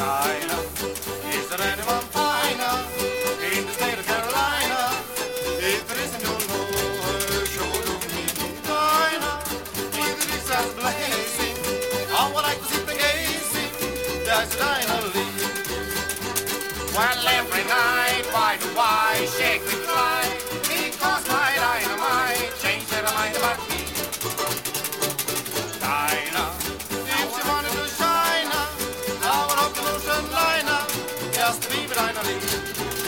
sign livet regner lidt.